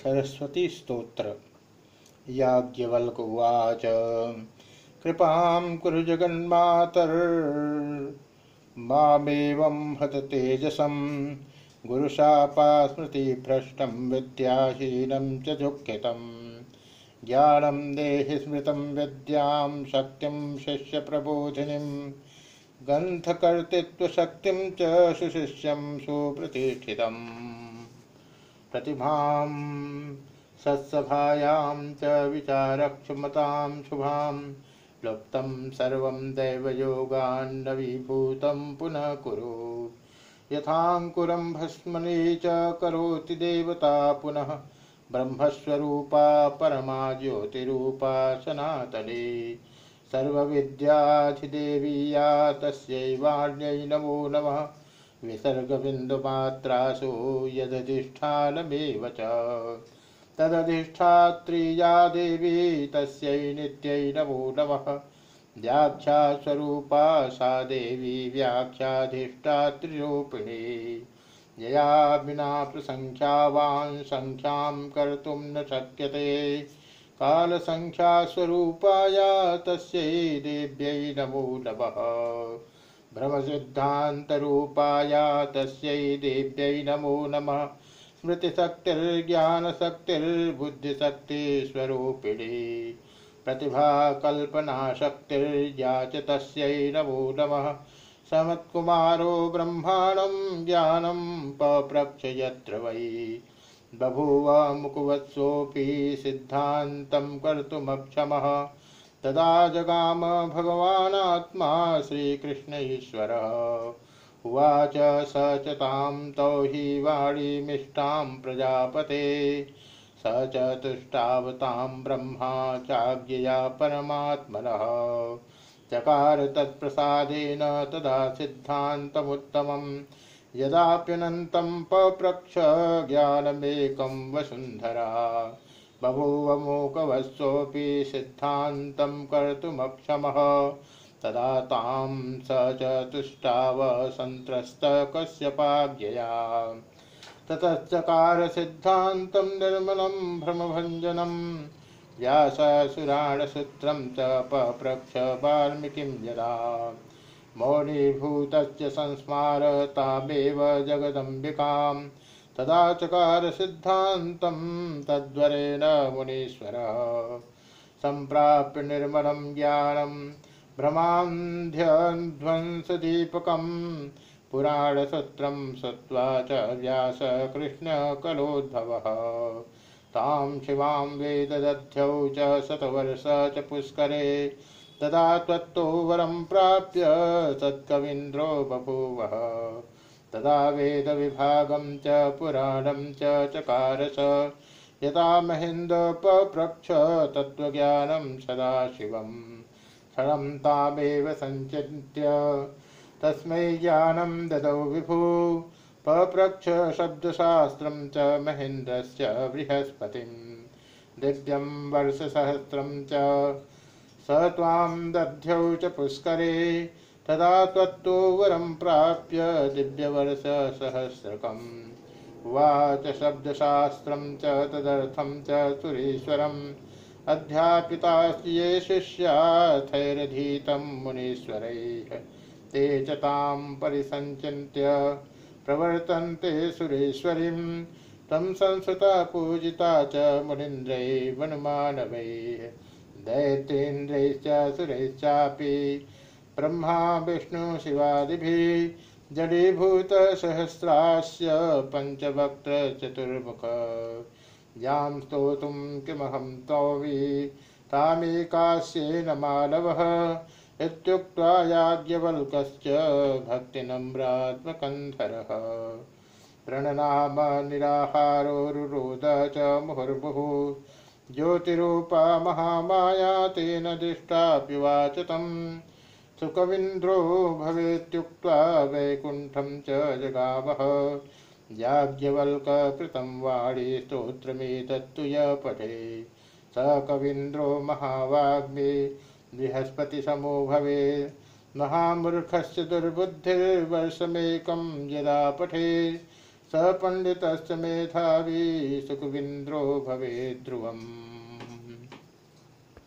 सरस्वती स्तोत्र। याज्ञवल्कुवाच, कृपां कुरु जगन्मातर्मामेवं हत तेजसं गुरुशापास्मृतिभ्रष्टं विद्याहीनं च दुःखितं ज्ञानं देहि स्मृतं विद्यां शक्तिं शिष्यप्रबोधिनीं गन्थकर्तृत्वशक्तिं च सुशिष्यं सुप्रतिष्ठितम् प्रतिभां सत्सभायां च विचारक्षमतां शुभां लुप्तं सर्वं दैवयोगान्नवीभूतं पुनः कुरु। यथाङ्कुरं भस्मने च करोति देवता पुनः। ब्रह्मस्वरूपा परमा ज्योतिरूपा सनातने। सर्वविद्याधिदेवी या तस्यैवाण्यै नमो नमः। विसर्गबिन्दुमात्रासु यदधिष्ठानमेव च। तदधिष्ठात्री या देवी तस्यै नित्यै नमो नमः। व्याख्यास्वरूपा सा देवी व्याख्याधिष्ठात्रिरूपिणी यया विना प्रसङ्ख्यावान् सङ्ख्यां कर्तुं न शक्यते। कालसङ्ख्यास्वरूपाया तस्यै देव्यै नमो नमः। भ्रमसिद्धान्तरूपाया तस्यै देव्यै नमो नमः। स्मृतिशक्तिर्ज्ञानशक्तिर्बुद्धिशक्तिस्वरूपिणी। प्रतिभाकल्पनाशक्तिर्या च तस्यै नमो नमः। समत्कुमारो ब्रह्माणं ज्ञानं पप्रक्ष यत्र वै। बभूव मुकुवत्सोऽपि सिद्धान्तं कर्तुमक्षमः। तदा जगाम भगवानात्मा श्रीकृष्ण ईश्वरः उवाच स च तां तौ हि वाणीमिष्टां प्रजापते। स च तुष्टावतां ब्रह्मा चाज्ञया परमात्मनः। चकार तत्प्रसादेन तदा सिद्धान्तमुत्तमं यदाप्यनन्तं पप्रक्ष ज्ञानमेकं वसुन्धरा। बभूवमूकवत्सोऽपि सिद्धान्तं कर्तुमक्षमः। तदा तां स च तुष्टाव सन्त्रस्तकश्यपाज्ञया ततश्चकार सिद्धान्तं निर्मलं भ्रमभञ्जनं। व्याससुराणसूत्रं च पप्रक्ष वाल्मीकिं यदा। मौनीभूतस्य संस्मार तामेव जगदम्बिकाम्। तदा चकार सिद्धान्तं तद्वरेण मुनीश्वरः। सम्प्राप्य निर्मलं ज्ञानं भ्रमान्ध्यध्वंसदीपकं पुराणसूत्रं श्रुत्वा च व्यासकृष्णकलोद्भवः। तां शिवां वेददध्यौ च शतवर्ष च पुष्करे, तदा त्वत्तो वरं प्राप्य सत्कवीन्द्रो बभूवः। तदा वेदविभागं च, पुराणं च, चकारस। यदा महेन्द्रपप्रक्ष तत्त्वज्ञानं सदाशिवं क्षणं तामेव सञ्चिन्त्य। तस्मै ज्ञानं ददौ विभु। पप्रक्ष शब्दशास्त्रं च महेन्द्रस्य बृहस्पतिं दिव्यं वर्षसहस्रं च। स त्वां दध्यौ च पुष्करे। तदा त्वत्तो वरं प्राप्य दिव्यवर्षसहस्रकम्। उवाच शब्दशास्त्रं च तदर्थं च सुरेश्वरम्। अध्यापितास्ये शिष्याथैरधीतं मुनीश्वरैः। ते च तां परिसञ्चिन्त्य प्रवर्तन्ते सुरेश्वरीं तं संस्कृता पूजिता च मुनीन्द्रैवनुमानवैः दैत्येन्द्रैश्च सुरैश्चापि ब्रह्मा विष्णुशिवादिभिः जडीभूतसहस्रास्य पञ्चवक्त्रचतुर्मुख यां स्तोतुं किमहं तौवि तामेकास्येन मानवः इत्युक्त्वा याज्ञवल्कश्च भक्तिनम्रात्मकन्धरः। प्रणनाम निराहारो रुरोद च मुहुर्मुहुः। ज्योतिरूपा महामाया तेन दृष्टाप्युवाच तम् सुकवीन्द्रो भवेत्युक्त्वा वैकुण्ठं च जगावः याज्ञवल्ककृतं वाणी स्तोत्रमेतत्तु य पठे। स कवीन्द्रो महावाग्मे बृहस्पतिसमो भवे। महामूर्खस्य दुर्बुद्धिर्वर्षमेकं यदा पठे। स पंडित मेधावी सुखविंद्रो भवे ध्रुवम्